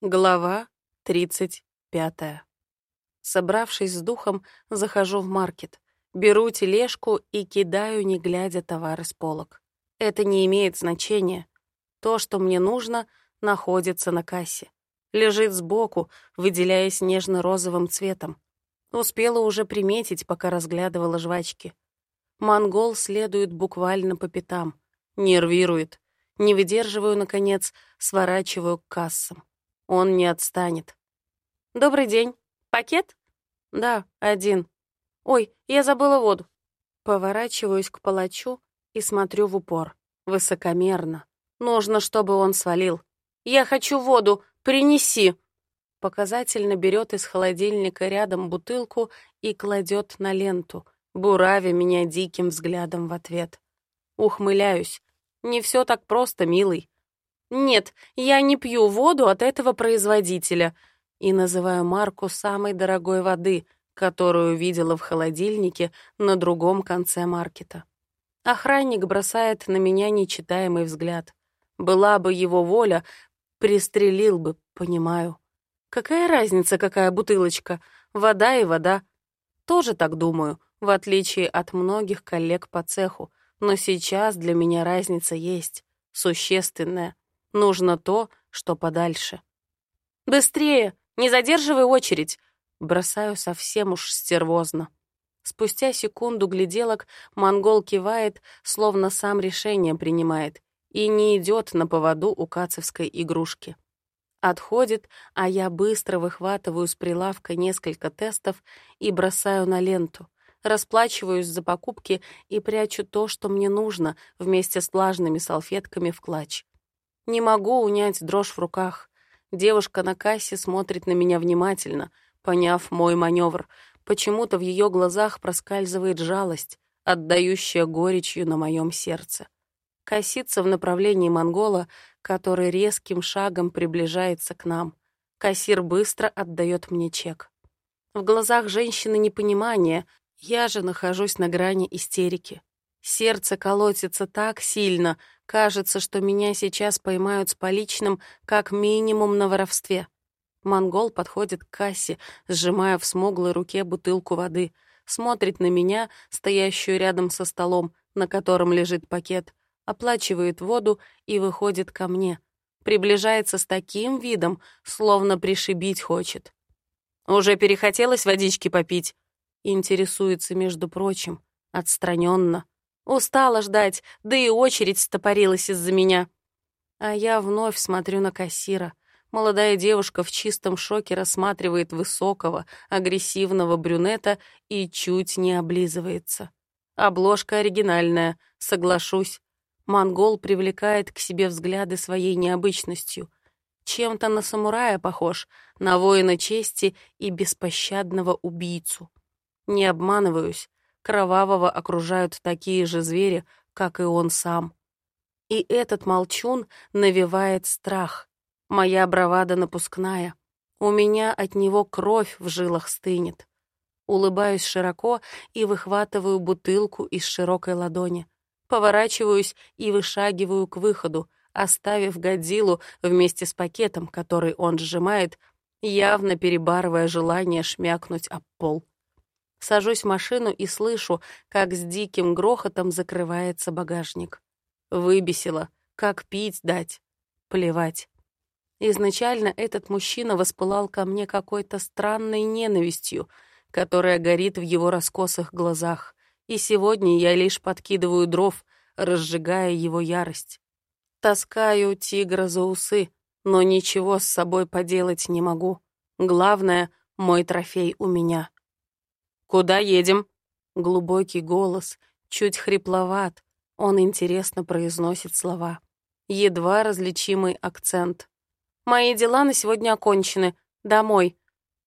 Глава 35. Собравшись с духом, захожу в маркет, беру тележку и кидаю, не глядя, товары с полок. Это не имеет значения. То, что мне нужно, находится на кассе. Лежит сбоку, выделяясь нежно-розовым цветом. Успела уже приметить, пока разглядывала жвачки. Монгол следует буквально по пятам. Нервирует. Не выдерживаю, наконец, сворачиваю к кассам. Он не отстанет. «Добрый день. Пакет?» «Да, один. Ой, я забыла воду». Поворачиваюсь к палачу и смотрю в упор. Высокомерно. Нужно, чтобы он свалил. «Я хочу воду. Принеси!» Показательно берет из холодильника рядом бутылку и кладет на ленту, буравя меня диким взглядом в ответ. Ухмыляюсь. Не все так просто, милый. «Нет, я не пью воду от этого производителя», и называю марку самой дорогой воды, которую видела в холодильнике на другом конце маркета. Охранник бросает на меня нечитаемый взгляд. Была бы его воля, пристрелил бы, понимаю. Какая разница, какая бутылочка? Вода и вода. Тоже так думаю, в отличие от многих коллег по цеху. Но сейчас для меня разница есть, существенная. Нужно то, что подальше. «Быстрее! Не задерживай очередь!» Бросаю совсем уж стервозно. Спустя секунду гляделок монгол кивает, словно сам решение принимает, и не идет на поводу у кацевской игрушки. Отходит, а я быстро выхватываю с прилавка несколько тестов и бросаю на ленту. Расплачиваюсь за покупки и прячу то, что мне нужно, вместе с влажными салфетками в клатч. Не могу унять дрожь в руках. Девушка на кассе смотрит на меня внимательно, поняв мой маневр. Почему-то в ее глазах проскальзывает жалость, отдающая горечью на моем сердце. Косится в направлении монгола, который резким шагом приближается к нам. Кассир быстро отдает мне чек. В глазах женщины непонимание, я же нахожусь на грани истерики. Сердце колотится так сильно, кажется, что меня сейчас поймают с поличным как минимум на воровстве. Монгол подходит к кассе, сжимая в смуглой руке бутылку воды, смотрит на меня, стоящую рядом со столом, на котором лежит пакет, оплачивает воду и выходит ко мне. Приближается с таким видом, словно пришибить хочет. «Уже перехотелось водички попить?» Интересуется, между прочим, отстраненно. Устала ждать, да и очередь стопорилась из-за меня. А я вновь смотрю на кассира. Молодая девушка в чистом шоке рассматривает высокого, агрессивного брюнета и чуть не облизывается. Обложка оригинальная, соглашусь. Монгол привлекает к себе взгляды своей необычностью. Чем-то на самурая похож, на воина чести и беспощадного убийцу. Не обманываюсь, Кровавого окружают такие же звери, как и он сам. И этот молчун навевает страх. Моя бравада напускная. У меня от него кровь в жилах стынет. Улыбаюсь широко и выхватываю бутылку из широкой ладони. Поворачиваюсь и вышагиваю к выходу, оставив Годзиллу вместе с пакетом, который он сжимает, явно перебарывая желание шмякнуть об пол. Сажусь в машину и слышу, как с диким грохотом закрывается багажник. Выбесило. Как пить дать? Плевать. Изначально этот мужчина воспылал ко мне какой-то странной ненавистью, которая горит в его раскосых глазах. И сегодня я лишь подкидываю дров, разжигая его ярость. Таскаю тигра за усы, но ничего с собой поделать не могу. Главное, мой трофей у меня. «Куда едем?» Глубокий голос, чуть хрипловат. Он интересно произносит слова. Едва различимый акцент. «Мои дела на сегодня окончены. Домой».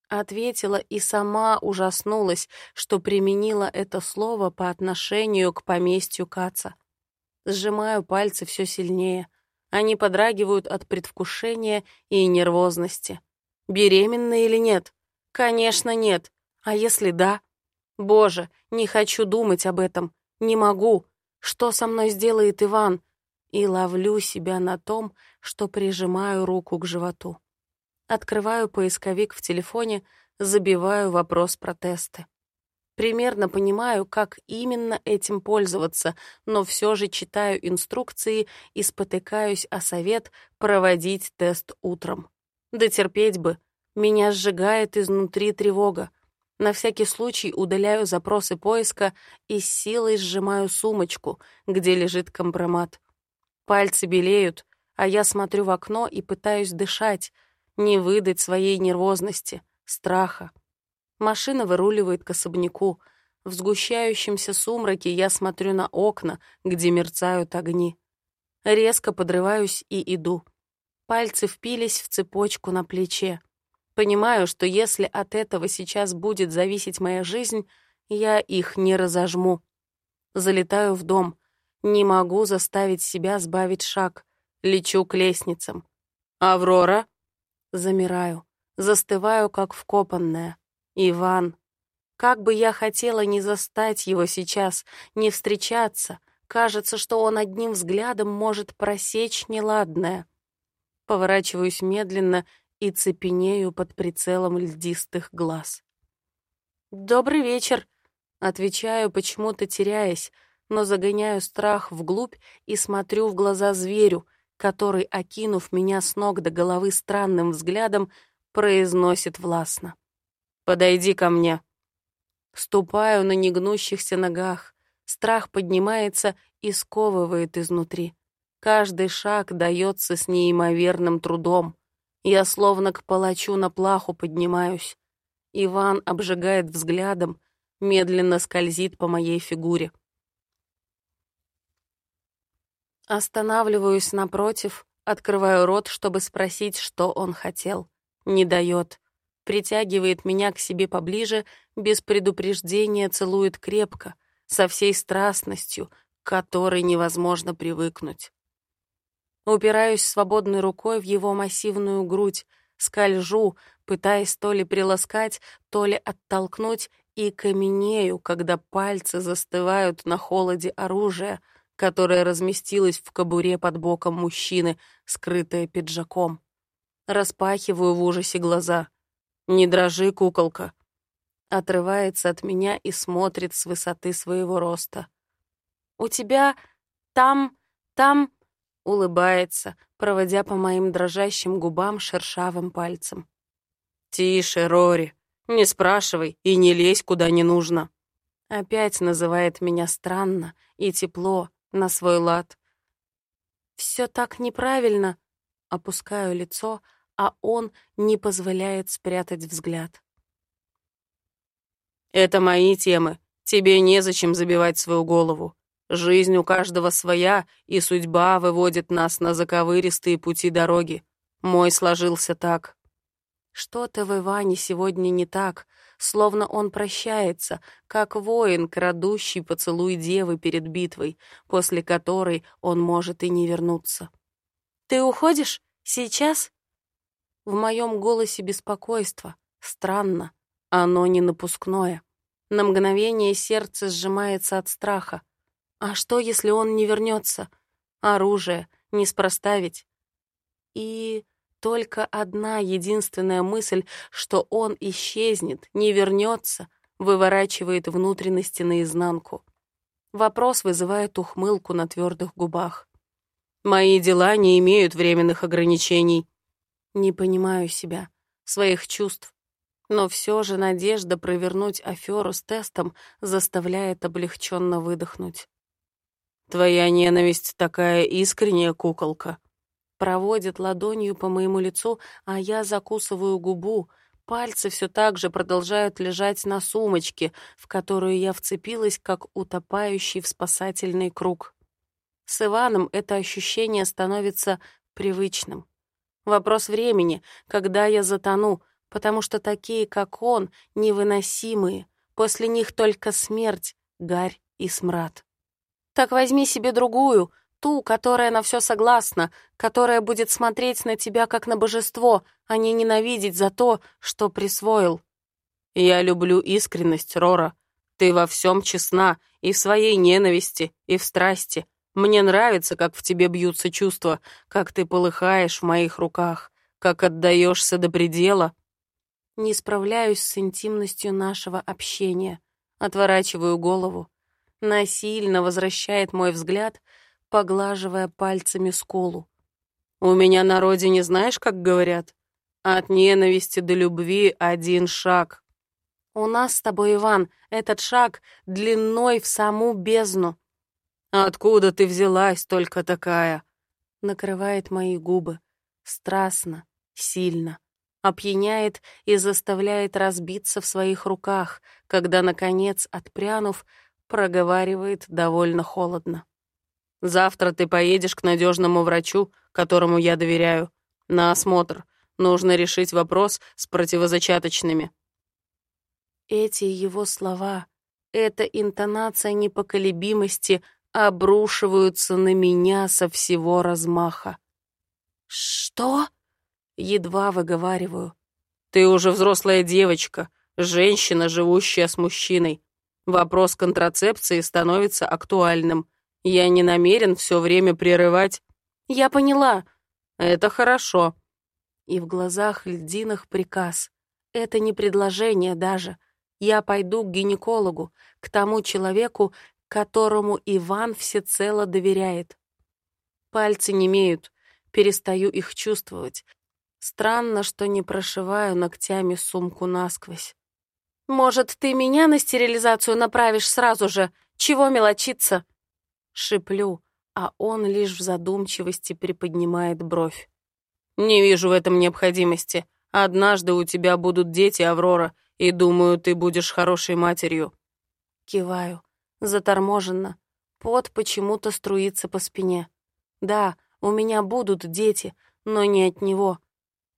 Ответила и сама ужаснулась, что применила это слово по отношению к поместью Каца. Сжимаю пальцы все сильнее. Они подрагивают от предвкушения и нервозности. Беременна или нет? Конечно, нет. А если да? Боже, не хочу думать об этом. Не могу. Что со мной сделает Иван? И ловлю себя на том, что прижимаю руку к животу. Открываю поисковик в телефоне, забиваю вопрос протесты. Примерно понимаю, как именно этим пользоваться, но все же читаю инструкции и спотыкаюсь о совет проводить тест утром. Да терпеть бы. Меня сжигает изнутри тревога. На всякий случай удаляю запросы поиска и силой сжимаю сумочку, где лежит компромат. Пальцы белеют, а я смотрю в окно и пытаюсь дышать, не выдать своей нервозности, страха. Машина выруливает к особняку. В сгущающемся сумраке я смотрю на окна, где мерцают огни. Резко подрываюсь и иду. Пальцы впились в цепочку на плече. Понимаю, что если от этого сейчас будет зависеть моя жизнь, я их не разожму. Залетаю в дом. Не могу заставить себя сбавить шаг. Лечу к лестницам. «Аврора?» Замираю. Застываю, как вкопанная. Иван. Как бы я хотела не застать его сейчас, не встречаться. Кажется, что он одним взглядом может просечь неладное. Поворачиваюсь медленно и цепенею под прицелом льдистых глаз. «Добрый вечер», — отвечаю, почему-то теряясь, но загоняю страх вглубь и смотрю в глаза зверю, который, окинув меня с ног до головы странным взглядом, произносит властно. «Подойди ко мне». Ступаю на негнущихся ногах. Страх поднимается и сковывает изнутри. Каждый шаг дается с неимоверным трудом. Я словно к палачу на плаху поднимаюсь. Иван обжигает взглядом, медленно скользит по моей фигуре. Останавливаюсь напротив, открываю рот, чтобы спросить, что он хотел. Не дает. Притягивает меня к себе поближе, без предупреждения целует крепко, со всей страстностью, к которой невозможно привыкнуть. Упираюсь свободной рукой в его массивную грудь, скольжу, пытаясь то ли приласкать, то ли оттолкнуть, и каменею, когда пальцы застывают на холоде оружия, которая разместилась в кобуре под боком мужчины, скрытая пиджаком. Распахиваю в ужасе глаза. «Не дрожи, куколка!» Отрывается от меня и смотрит с высоты своего роста. «У тебя там... там...» Улыбается, проводя по моим дрожащим губам шершавым пальцем. «Тише, Рори, не спрашивай и не лезь куда не нужно». Опять называет меня странно и тепло, на свой лад. Все так неправильно. Опускаю лицо, а он не позволяет спрятать взгляд. Это мои темы. Тебе незачем забивать свою голову. Жизнь у каждого своя, и судьба выводит нас на заковыристые пути дороги. Мой сложился так. Что-то в Иване сегодня не так, словно он прощается, как воин, крадущий поцелуй девы перед битвой, после которой он может и не вернуться. «Ты уходишь? Сейчас?» В моем голосе беспокойство. Странно. Оно не напускное. На мгновение сердце сжимается от страха. А что, если он не вернется? Оружие. Не спроставить. И только одна единственная мысль, что он исчезнет, не вернется, выворачивает внутренности наизнанку. Вопрос вызывает ухмылку на твердых губах. «Мои дела не имеют временных ограничений». Не понимаю себя, своих чувств. Но все же надежда провернуть аферу с тестом заставляет облегченно выдохнуть. «Твоя ненависть такая искренняя, куколка», проводит ладонью по моему лицу, а я закусываю губу. Пальцы все так же продолжают лежать на сумочке, в которую я вцепилась, как утопающий в спасательный круг. С Иваном это ощущение становится привычным. Вопрос времени, когда я затону, потому что такие, как он, невыносимые. После них только смерть, гарь и смрад. «Так возьми себе другую», Ту, которая на все согласна, которая будет смотреть на тебя как на божество, а не ненавидеть за то, что присвоил. Я люблю искренность, Рора. Ты во всем честна, и в своей ненависти, и в страсти. Мне нравится, как в тебе бьются чувства, как ты полыхаешь в моих руках, как отдаешься до предела. Не справляюсь с интимностью нашего общения. Отворачиваю голову. Насильно возвращает мой взгляд, поглаживая пальцами скулу. У меня на родине знаешь, как говорят? От ненависти до любви один шаг. У нас с тобой, Иван, этот шаг длиной в саму бездну. Откуда ты взялась только такая? Накрывает мои губы. Страстно, сильно. Опьяняет и заставляет разбиться в своих руках, когда, наконец, отпрянув, проговаривает довольно холодно. Завтра ты поедешь к надежному врачу, которому я доверяю, на осмотр. Нужно решить вопрос с противозачаточными. Эти его слова, эта интонация непоколебимости обрушиваются на меня со всего размаха. «Что?» — едва выговариваю. «Ты уже взрослая девочка, женщина, живущая с мужчиной. Вопрос контрацепции становится актуальным. Я не намерен все время прерывать. Я поняла. Это хорошо. И в глазах льдиных приказ. Это не предложение даже. Я пойду к гинекологу, к тому человеку, которому Иван всецело доверяет. Пальцы не имеют, перестаю их чувствовать. Странно, что не прошиваю ногтями сумку насквозь. «Может, ты меня на стерилизацию направишь сразу же? Чего мелочиться?» Шиплю, а он лишь в задумчивости приподнимает бровь. «Не вижу в этом необходимости. Однажды у тебя будут дети, Аврора, и думаю, ты будешь хорошей матерью». Киваю, заторможенно. Пот почему-то струится по спине. Да, у меня будут дети, но не от него.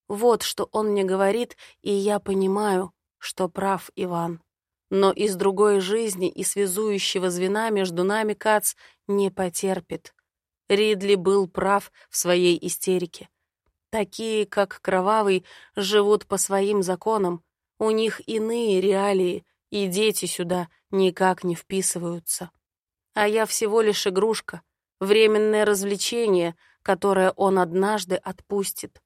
Вот что он мне говорит, и я понимаю, что прав Иван. Но из другой жизни и связующего звена между нами Кац не потерпит. Ридли был прав в своей истерике. Такие, как Кровавый, живут по своим законам. У них иные реалии, и дети сюда никак не вписываются. А я всего лишь игрушка, временное развлечение, которое он однажды отпустит.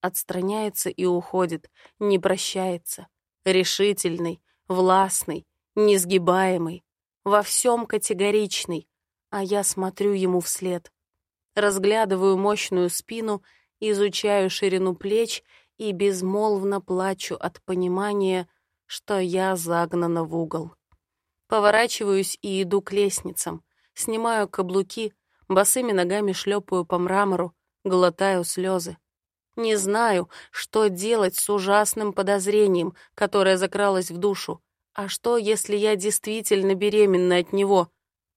Отстраняется и уходит, не прощается. Решительный, властный, несгибаемый, во всем категоричный, а я смотрю ему вслед. Разглядываю мощную спину, изучаю ширину плеч и безмолвно плачу от понимания, что я загнана в угол. Поворачиваюсь и иду к лестницам, снимаю каблуки, босыми ногами шлепаю по мрамору, глотаю слезы. Не знаю, что делать с ужасным подозрением, которое закралось в душу. А что, если я действительно беременна от него?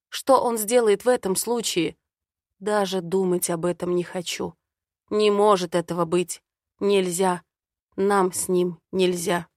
Что он сделает в этом случае? Даже думать об этом не хочу. Не может этого быть. Нельзя. Нам с ним нельзя.